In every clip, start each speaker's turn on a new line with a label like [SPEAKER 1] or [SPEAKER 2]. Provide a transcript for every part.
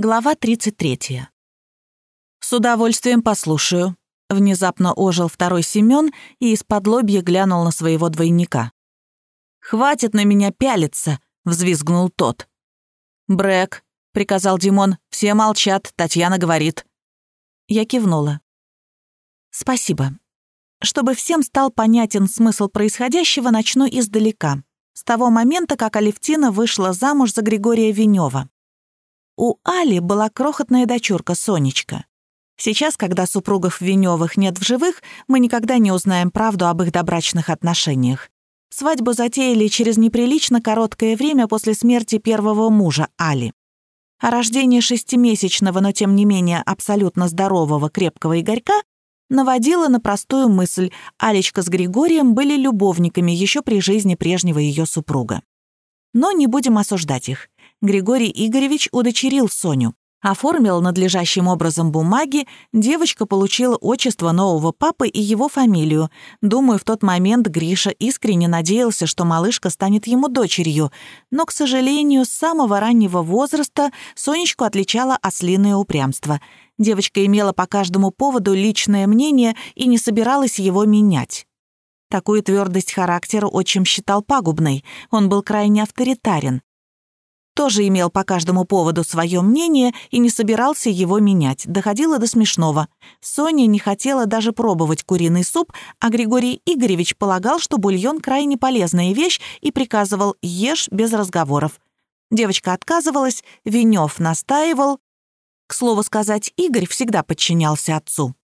[SPEAKER 1] Глава 33. «С удовольствием послушаю». Внезапно ожил второй Семён и из-под лобья глянул на своего двойника. «Хватит на меня пялиться!» — взвизгнул тот. «Брэк», — приказал Димон, — «все молчат, Татьяна говорит». Я кивнула. «Спасибо. Чтобы всем стал понятен смысл происходящего, начну издалека, с того момента, как Алевтина вышла замуж за Григория Венева. У Али была крохотная дочурка Сонечка. Сейчас, когда супругов Венёвых нет в живых, мы никогда не узнаем правду об их добрачных отношениях. Свадьбу затеяли через неприлично короткое время после смерти первого мужа Али. А рождение шестимесячного, но тем не менее абсолютно здорового крепкого Игорька наводило на простую мысль – Алечка с Григорием были любовниками еще при жизни прежнего ее супруга. Но не будем осуждать их. Григорий Игоревич удочерил Соню. Оформил надлежащим образом бумаги, девочка получила отчество нового папы и его фамилию. Думаю, в тот момент Гриша искренне надеялся, что малышка станет ему дочерью. Но, к сожалению, с самого раннего возраста Сонечку отличало ослиное упрямство. Девочка имела по каждому поводу личное мнение и не собиралась его менять. Такую твердость характера отчим считал пагубной. Он был крайне авторитарен тоже имел по каждому поводу свое мнение и не собирался его менять. Доходило до смешного. Соня не хотела даже пробовать куриный суп, а Григорий Игоревич полагал, что бульон крайне полезная вещь и приказывал «ешь без разговоров». Девочка отказывалась, Венев настаивал. К слову сказать, Игорь всегда подчинялся отцу.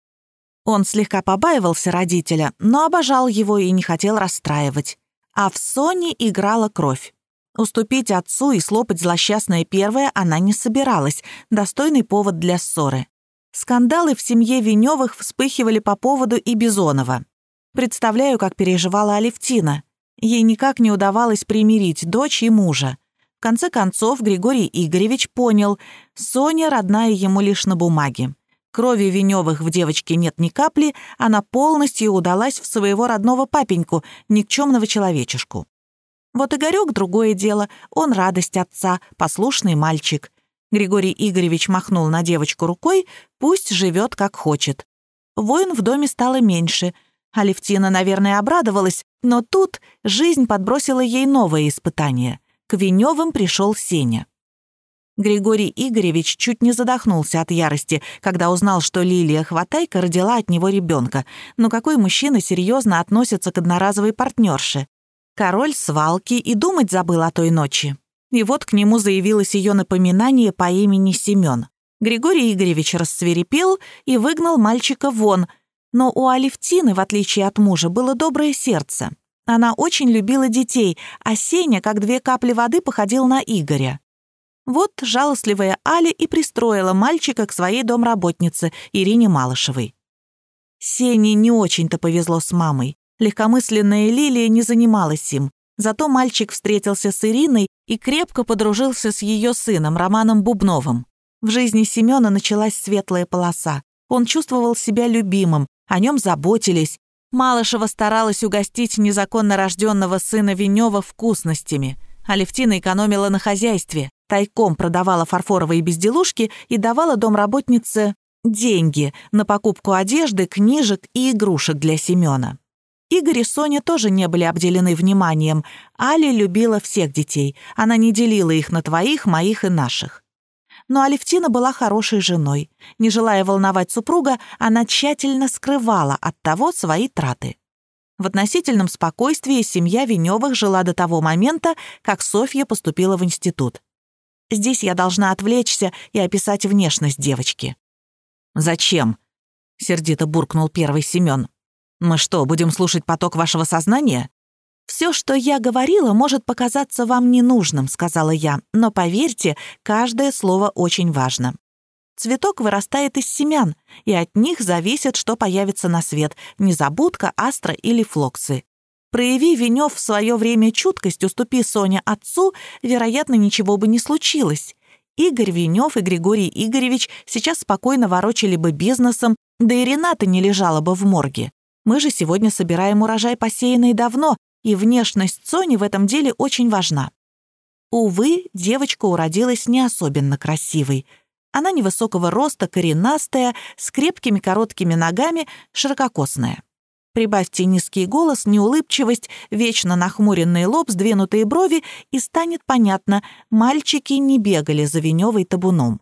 [SPEAKER 1] Он слегка побаивался родителя, но обожал его и не хотел расстраивать. А в Соне играла кровь. Уступить отцу и слопать злосчастное первое она не собиралась, достойный повод для ссоры. Скандалы в семье Венёвых вспыхивали по поводу и Бизонова. Представляю, как переживала Алевтина. Ей никак не удавалось примирить дочь и мужа. В конце концов, Григорий Игоревич понял, Соня родная ему лишь на бумаге. Крови Венёвых в девочке нет ни капли, она полностью удалась в своего родного папеньку, никчемного человечешку. Вот Игорёк — другое дело, он радость отца, послушный мальчик. Григорий Игоревич махнул на девочку рукой, пусть живет как хочет. Воин в доме стало меньше. Алевтина, наверное, обрадовалась, но тут жизнь подбросила ей новое испытание. К Венёвым пришел Сеня. Григорий Игоревич чуть не задохнулся от ярости, когда узнал, что Лилия Хватайка родила от него ребенка. Но какой мужчина серьезно относится к одноразовой партнерше? Король свалки и думать забыл о той ночи. И вот к нему заявилось ее напоминание по имени Семен. Григорий Игоревич рассверепел и выгнал мальчика вон, но у Алевтины, в отличие от мужа, было доброе сердце. Она очень любила детей, а Сеня, как две капли воды, походил на Игоря. Вот жалостливая Аля и пристроила мальчика к своей домработнице Ирине Малышевой. Сене не очень-то повезло с мамой. Легкомысленная Лилия не занималась им. Зато мальчик встретился с Ириной и крепко подружился с ее сыном, Романом Бубновым. В жизни Семена началась светлая полоса. Он чувствовал себя любимым, о нем заботились. Малышева старалась угостить незаконно рожденного сына Венева вкусностями. Алевтина экономила на хозяйстве, тайком продавала фарфоровые безделушки и давала домработнице деньги на покупку одежды, книжек и игрушек для Семена. Игорь и Соня тоже не были обделены вниманием. Али любила всех детей. Она не делила их на твоих, моих и наших. Но Алевтина была хорошей женой. Не желая волновать супруга, она тщательно скрывала от того свои траты. В относительном спокойствии семья Венёвых жила до того момента, как Софья поступила в институт. Здесь я должна отвлечься и описать внешность девочки. «Зачем?» — сердито буркнул первый Семён. Мы что, будем слушать поток вашего сознания? «Все, что я говорила, может показаться вам ненужным», — сказала я, «но поверьте, каждое слово очень важно. Цветок вырастает из семян, и от них зависит, что появится на свет — незабудка, астра или флоксы. Прояви Венев в свое время чуткость, уступи Соня отцу, вероятно, ничего бы не случилось. Игорь Венев и Григорий Игоревич сейчас спокойно ворочали бы бизнесом, да и Рената не лежала бы в морге. Мы же сегодня собираем урожай, посеянный давно, и внешность Сони в этом деле очень важна. Увы, девочка уродилась не особенно красивой. Она невысокого роста, коренастая, с крепкими короткими ногами, ширококосная. Прибавьте низкий голос, неулыбчивость, вечно нахмуренный лоб, сдвинутые брови, и станет понятно, мальчики не бегали за Веневой табуном.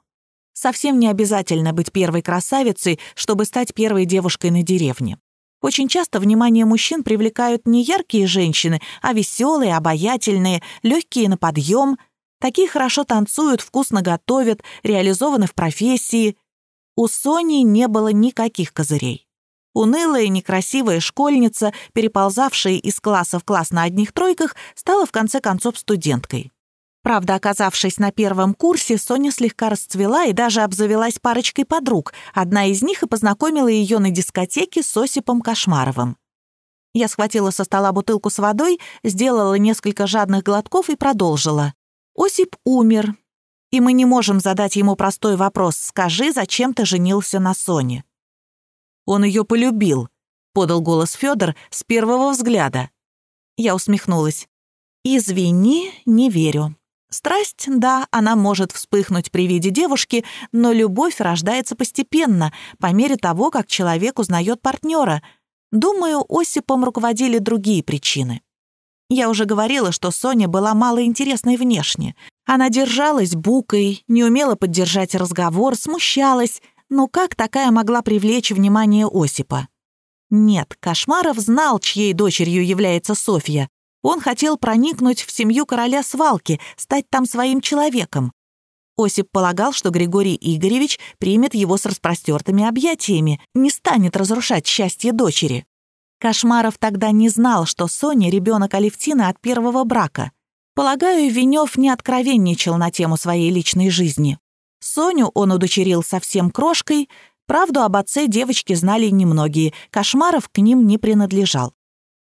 [SPEAKER 1] Совсем не обязательно быть первой красавицей, чтобы стать первой девушкой на деревне. Очень часто внимание мужчин привлекают не яркие женщины, а веселые, обаятельные, легкие на подъем. Такие хорошо танцуют, вкусно готовят, реализованы в профессии. У Сони не было никаких козырей. Унылая, некрасивая школьница, переползавшая из класса в класс на одних тройках, стала в конце концов студенткой. Правда, оказавшись на первом курсе, Соня слегка расцвела и даже обзавелась парочкой подруг. Одна из них и познакомила ее на дискотеке с Осипом Кошмаровым. Я схватила со стола бутылку с водой, сделала несколько жадных глотков и продолжила. Осип умер, и мы не можем задать ему простой вопрос «Скажи, зачем ты женился на Соне?» «Он ее полюбил», — подал голос Федор с первого взгляда. Я усмехнулась. «Извини, не верю. Страсть, да, она может вспыхнуть при виде девушки, но любовь рождается постепенно, по мере того, как человек узнает партнера. Думаю, Осипом руководили другие причины. Я уже говорила, что Соня была малоинтересной внешне. Она держалась букой, не умела поддержать разговор, смущалась. Но как такая могла привлечь внимание Осипа? Нет, Кошмаров знал, чьей дочерью является Софья, он хотел проникнуть в семью короля свалки, стать там своим человеком. Осип полагал, что Григорий Игоревич примет его с распростертыми объятиями, не станет разрушать счастье дочери. Кошмаров тогда не знал, что Соня — ребенок Алевтины от первого брака. Полагаю, Венев не откровенничал на тему своей личной жизни. Соню он удочерил совсем крошкой, правду об отце девочки знали немногие, Кошмаров к ним не принадлежал.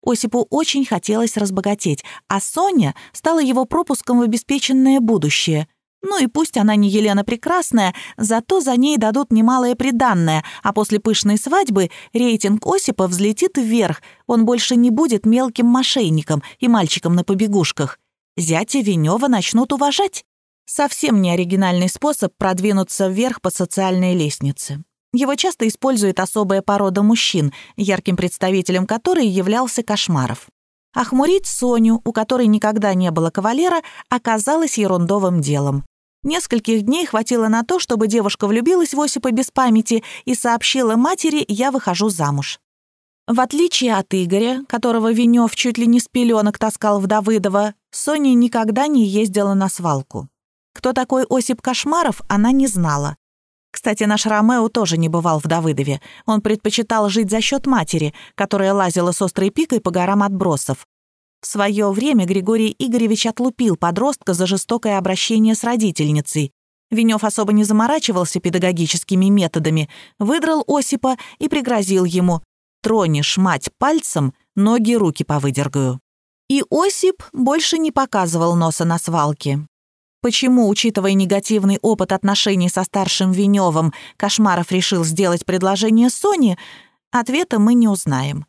[SPEAKER 1] Осипу очень хотелось разбогатеть, а Соня стала его пропуском в обеспеченное будущее. Ну и пусть она не Елена Прекрасная, зато за ней дадут немалое приданное, а после пышной свадьбы рейтинг Осипа взлетит вверх, он больше не будет мелким мошенником и мальчиком на побегушках. Зятя Венева начнут уважать. Совсем не оригинальный способ продвинуться вверх по социальной лестнице. Его часто использует особая порода мужчин, ярким представителем которой являлся Кошмаров. Охмурить Соню, у которой никогда не было кавалера, оказалось ерундовым делом. Нескольких дней хватило на то, чтобы девушка влюбилась в Осипа без памяти и сообщила матери «я выхожу замуж». В отличие от Игоря, которого Венев чуть ли не с пеленок таскал в Давыдово, Соня никогда не ездила на свалку. Кто такой Осип Кошмаров, она не знала. Кстати, наш Ромео тоже не бывал в Давыдове. Он предпочитал жить за счет матери, которая лазила с острой пикой по горам отбросов. В свое время Григорий Игоревич отлупил подростка за жестокое обращение с родительницей. Венев особо не заморачивался педагогическими методами, выдрал Осипа и пригрозил ему «Тронешь мать пальцем, ноги руки повыдергаю». И Осип больше не показывал носа на свалке. Почему, учитывая негативный опыт отношений со старшим Веневым, Кошмаров решил сделать предложение Соне, ответа мы не узнаем.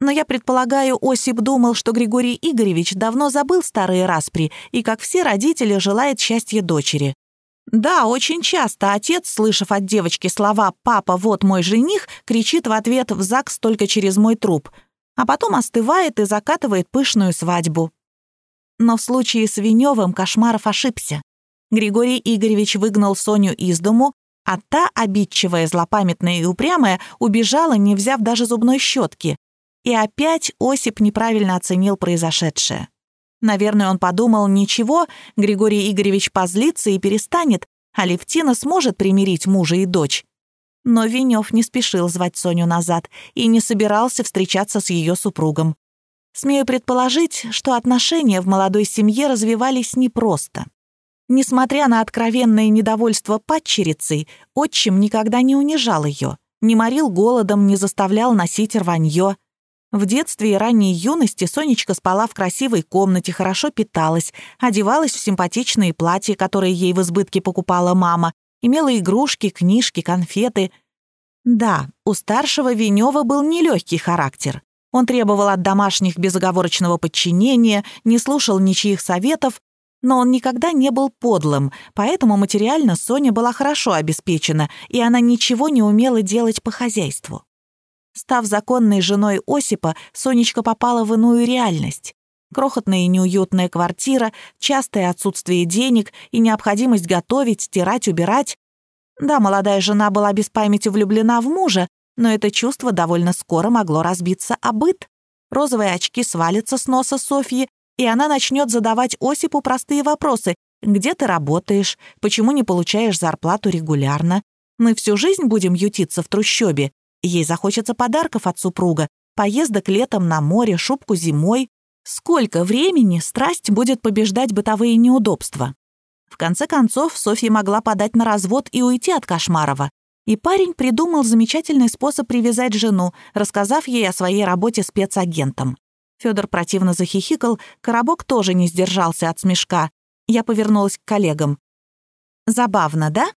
[SPEAKER 1] Но я предполагаю, Осип думал, что Григорий Игоревич давно забыл старые распри и, как все родители, желает счастья дочери. Да, очень часто отец, слышав от девочки слова «папа, вот мой жених», кричит в ответ «в ЗАГС только через мой труп», а потом остывает и закатывает пышную свадьбу. Но в случае с Веневым Кошмаров ошибся. Григорий Игоревич выгнал Соню из дому, а та, обидчивая, злопамятная и упрямая, убежала, не взяв даже зубной щетки. И опять Осип неправильно оценил произошедшее. Наверное, он подумал, ничего, Григорий Игоревич позлится и перестанет, а Левтина сможет примирить мужа и дочь. Но Венев не спешил звать Соню назад и не собирался встречаться с ее супругом. Смею предположить, что отношения в молодой семье развивались непросто. Несмотря на откровенное недовольство падчерицей, отчим никогда не унижал ее, не морил голодом, не заставлял носить рванье. В детстве и ранней юности Сонечка спала в красивой комнате, хорошо питалась, одевалась в симпатичные платья, которые ей в избытке покупала мама, имела игрушки, книжки, конфеты. Да, у старшего Венева был нелегкий характер. Он требовал от домашних безоговорочного подчинения, не слушал ничьих советов, Но он никогда не был подлым, поэтому материально Соня была хорошо обеспечена, и она ничего не умела делать по хозяйству. Став законной женой Осипа, Сонечка попала в иную реальность. Крохотная и неуютная квартира, частое отсутствие денег и необходимость готовить, стирать, убирать. Да, молодая жена была без памяти влюблена в мужа, но это чувство довольно скоро могло разбиться о быт. Розовые очки свалятся с носа Софьи, и она начнет задавать Осипу простые вопросы. «Где ты работаешь? Почему не получаешь зарплату регулярно? Мы всю жизнь будем ютиться в трущобе. Ей захочется подарков от супруга, поездок летом на море, шубку зимой. Сколько времени страсть будет побеждать бытовые неудобства? В конце концов, Софья могла подать на развод и уйти от Кошмарова. И парень придумал замечательный способ привязать жену, рассказав ей о своей работе спецагентом. Федор противно захихикал, Коробок тоже не сдержался от смешка. Я повернулась к коллегам. «Забавно, да?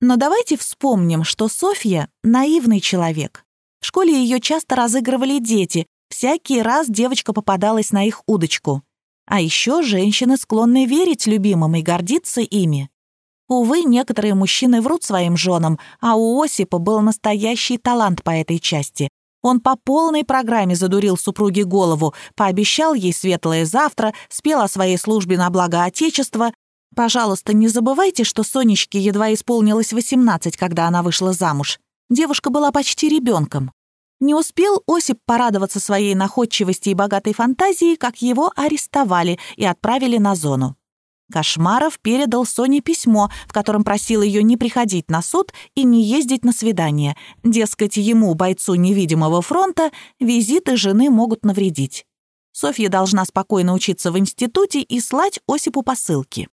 [SPEAKER 1] Но давайте вспомним, что Софья — наивный человек. В школе ее часто разыгрывали дети, всякий раз девочка попадалась на их удочку. А еще женщины склонны верить любимым и гордиться ими. Увы, некоторые мужчины врут своим женам, а у Осипа был настоящий талант по этой части. Он по полной программе задурил супруге голову, пообещал ей светлое завтра, спел о своей службе на благо Отечества, Пожалуйста, не забывайте, что Сонечке едва исполнилось 18, когда она вышла замуж. Девушка была почти ребенком. Не успел Осип порадоваться своей находчивости и богатой фантазии, как его арестовали и отправили на зону. Кошмаров передал Соне письмо, в котором просил ее не приходить на суд и не ездить на свидание. Дескать, ему, бойцу невидимого фронта, визиты жены могут навредить. Софья должна спокойно учиться в институте и слать Осипу посылки.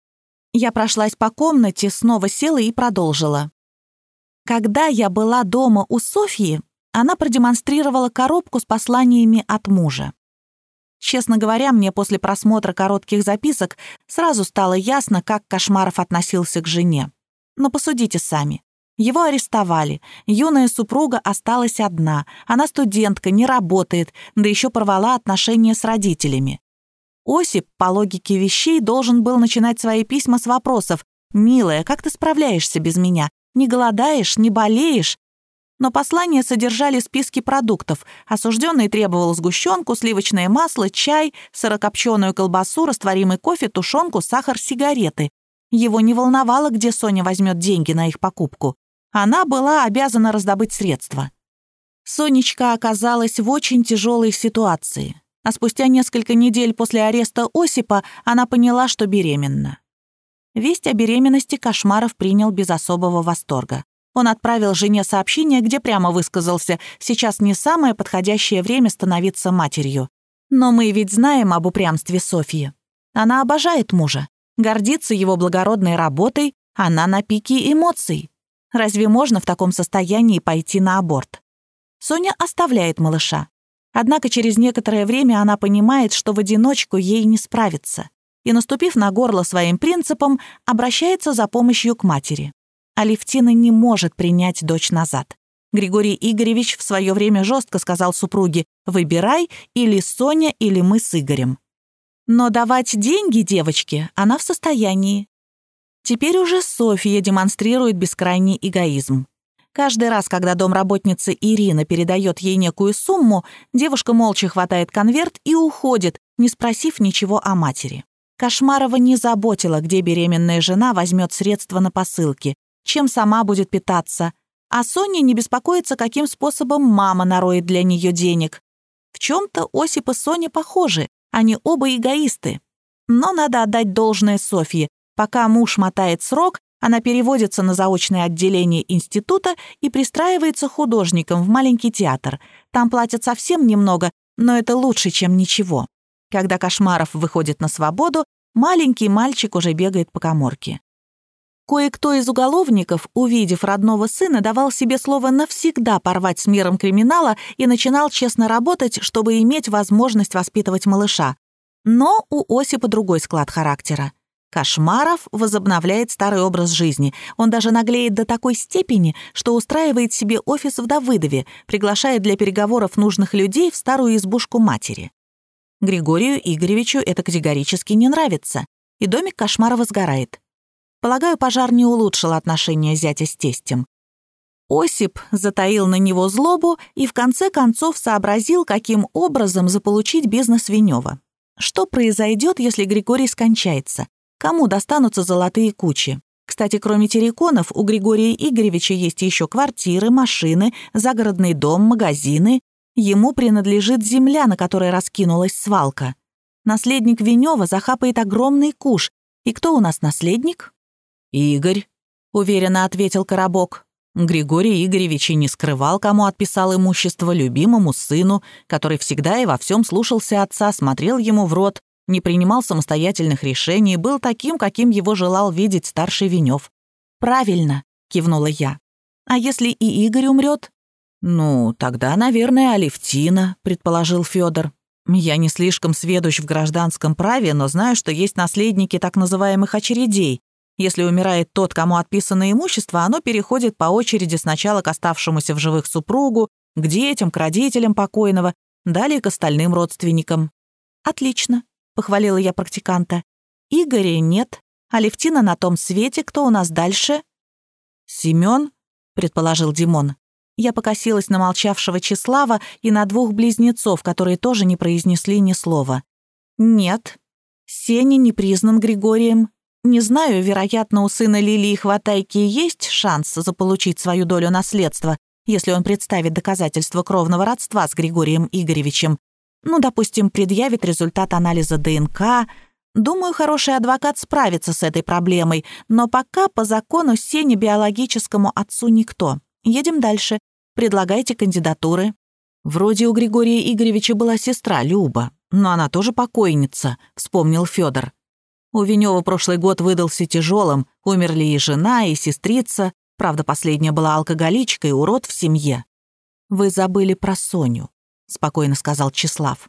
[SPEAKER 1] Я прошлась по комнате, снова села и продолжила. Когда я была дома у Софьи, она продемонстрировала коробку с посланиями от мужа. Честно говоря, мне после просмотра коротких записок сразу стало ясно, как Кошмаров относился к жене. Но посудите сами. Его арестовали, юная супруга осталась одна, она студентка, не работает, да еще порвала отношения с родителями. Осип, по логике вещей, должен был начинать свои письма с вопросов «Милая, как ты справляешься без меня? Не голодаешь, не болеешь?» Но послания содержали списки продуктов. Осужденный требовал сгущенку, сливочное масло, чай, сырокопченую колбасу, растворимый кофе, тушенку, сахар, сигареты. Его не волновало, где Соня возьмет деньги на их покупку. Она была обязана раздобыть средства. Сонечка оказалась в очень тяжелой ситуации а спустя несколько недель после ареста Осипа она поняла, что беременна. Весть о беременности Кошмаров принял без особого восторга. Он отправил жене сообщение, где прямо высказался «Сейчас не самое подходящее время становиться матерью». Но мы ведь знаем об упрямстве Софьи. Она обожает мужа, гордится его благородной работой, она на пике эмоций. Разве можно в таком состоянии пойти на аборт? Соня оставляет малыша. Однако через некоторое время она понимает, что в одиночку ей не справиться, и, наступив на горло своим принципам, обращается за помощью к матери. Алевтина не может принять дочь назад. Григорий Игоревич в свое время жестко сказал супруге «Выбирай, или Соня, или мы с Игорем». Но давать деньги девочке она в состоянии. Теперь уже София демонстрирует бескрайний эгоизм. Каждый раз, когда домработница Ирина передает ей некую сумму, девушка молча хватает конверт и уходит, не спросив ничего о матери. Кошмарова не заботила, где беременная жена возьмет средства на посылки, чем сама будет питаться. А Соня не беспокоится, каким способом мама нароет для нее денег. В чем-то Осип и Соня похожи, они оба эгоисты. Но надо отдать должное Софье. Пока муж мотает срок, она переводится на заочное отделение института и пристраивается художником в маленький театр. Там платят совсем немного, но это лучше, чем ничего. Когда Кошмаров выходит на свободу, маленький мальчик уже бегает по коморке. Кое-кто из уголовников, увидев родного сына, давал себе слово навсегда порвать с миром криминала и начинал честно работать, чтобы иметь возможность воспитывать малыша. Но у Осипа другой склад характера. Кошмаров возобновляет старый образ жизни. Он даже наглеет до такой степени, что устраивает себе офис в Давыдове, приглашает для переговоров нужных людей в старую избушку матери. Григорию Игоревичу это категорически не нравится. и домик Кошмарова сгорает. Полагаю, пожар не улучшил отношения зятя с тестем. Осип затаил на него злобу и в конце концов сообразил, каким образом заполучить бизнес Венева. Что произойдет, если Григорий скончается? Кому достанутся золотые кучи? Кстати, кроме терриконов, у Григория Игоревича есть еще квартиры, машины, загородный дом, магазины. Ему принадлежит земля, на которой раскинулась свалка. Наследник Венева захапает огромный куш. И кто у нас наследник? «Игорь», — уверенно ответил Коробок. Григорий Игоревич и не скрывал, кому отписал имущество любимому сыну, который всегда и во всем слушался отца, смотрел ему в рот, не принимал самостоятельных решений, был таким, каким его желал видеть старший Венев. «Правильно», — кивнула я. «А если и Игорь умрет?» «Ну, тогда, наверное, Алевтина», — предположил Федор. «Я не слишком сведущ в гражданском праве, но знаю, что есть наследники так называемых очередей. Если умирает тот, кому отписано имущество, оно переходит по очереди сначала к оставшемуся в живых супругу, к детям, к родителям покойного, далее к остальным родственникам». «Отлично похвалила я практиканта. «Игоря нет. Алевтина на том свете. Кто у нас дальше?» «Семён?» — предположил Димон. Я покосилась на молчавшего Числава и на двух близнецов, которые тоже не произнесли ни слова. «Нет. Сеня не признан Григорием. Не знаю, вероятно, у сына Лилии Хватайки есть шанс заполучить свою долю наследства, если он представит доказательства кровного родства с Григорием Игоревичем. Ну, допустим, предъявит результат анализа ДНК. Думаю, хороший адвокат справится с этой проблемой, но пока по закону Сене биологическому отцу никто. Едем дальше. Предлагайте кандидатуры. Вроде у Григория Игоревича была сестра Люба, но она тоже покойница, вспомнил Федор. У Венева прошлый год выдался тяжелым, умерли и жена, и сестрица, правда, последняя была алкоголичкой, урод в семье. Вы забыли про Соню спокойно сказал Числав.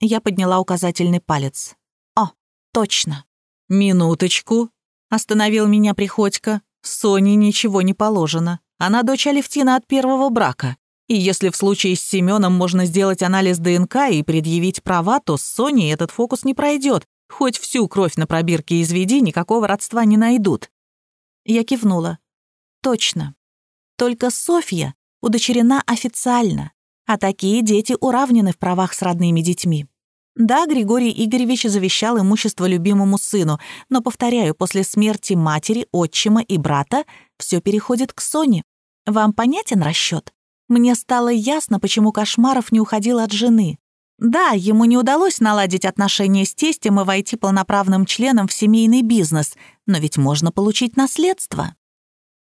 [SPEAKER 1] Я подняла указательный палец. О, точно. Минуточку, остановил меня Приходько. Соне ничего не положено. Она дочь Алевтина от первого брака. И если в случае с Семеном можно сделать анализ ДНК и предъявить права, то с Соней этот фокус не пройдет. Хоть всю кровь на пробирке изведи, никакого родства не найдут. Я кивнула. Точно. Только Софья удочерена официально а такие дети уравнены в правах с родными детьми. Да, Григорий Игоревич завещал имущество любимому сыну, но, повторяю, после смерти матери, отчима и брата все переходит к Соне. Вам понятен расчет? Мне стало ясно, почему Кошмаров не уходил от жены. Да, ему не удалось наладить отношения с тестем и войти полноправным членом в семейный бизнес, но ведь можно получить наследство.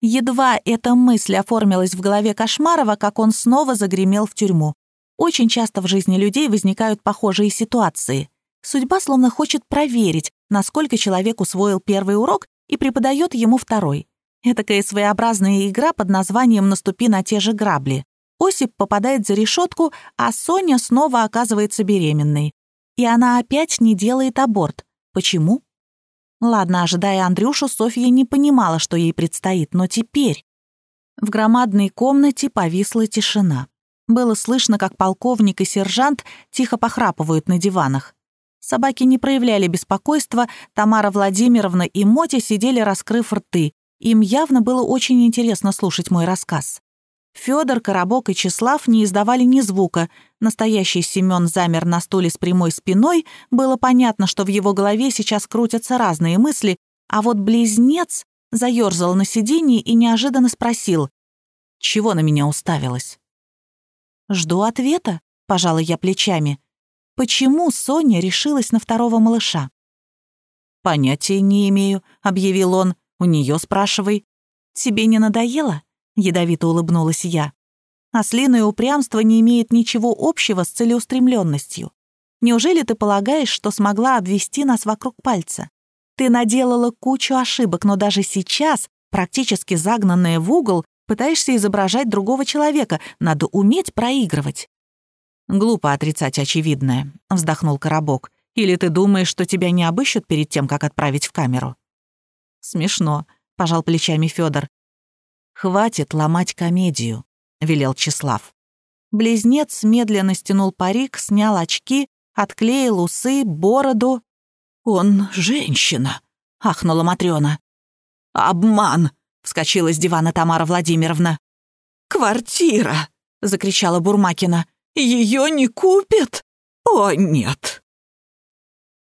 [SPEAKER 1] Едва эта мысль оформилась в голове Кошмарова, как он снова загремел в тюрьму. Очень часто в жизни людей возникают похожие ситуации. Судьба словно хочет проверить, насколько человек усвоил первый урок и преподает ему второй. Этакая своеобразная игра под названием «Наступи на те же грабли». Осип попадает за решетку, а Соня снова оказывается беременной. И она опять не делает аборт. Почему? Ладно, ожидая Андрюшу, Софья не понимала, что ей предстоит, но теперь... В громадной комнате повисла тишина. Было слышно, как полковник и сержант тихо похрапывают на диванах. Собаки не проявляли беспокойства, Тамара Владимировна и Мотя сидели, раскрыв рты. Им явно было очень интересно слушать мой рассказ. Федор, Коробок и Числав не издавали ни звука. Настоящий Семен замер на стуле с прямой спиной. Было понятно, что в его голове сейчас крутятся разные мысли, а вот близнец заерзал на сиденье и неожиданно спросил, «Чего на меня уставилась?» «Жду ответа», — пожала я плечами. «Почему Соня решилась на второго малыша?» «Понятия не имею», — объявил он. «У нее спрашивай». «Тебе не надоело?» Ядовито улыбнулась я. Ослиное упрямство не имеет ничего общего с целеустремленностью. Неужели ты полагаешь, что смогла обвести нас вокруг пальца? Ты наделала кучу ошибок, но даже сейчас, практически загнанная в угол, пытаешься изображать другого человека. Надо уметь проигрывать. «Глупо отрицать очевидное», — вздохнул Коробок. «Или ты думаешь, что тебя не обыщут перед тем, как отправить в камеру?» «Смешно», — пожал плечами Федор. «Хватит ломать комедию», — велел Числав. Близнец медленно стянул парик, снял очки, отклеил усы, бороду. «Он женщина», — ахнула Матрёна. «Обман!» — вскочила с дивана Тамара Владимировна. «Квартира!» — закричала Бурмакина. «Ее не купят? О, нет!»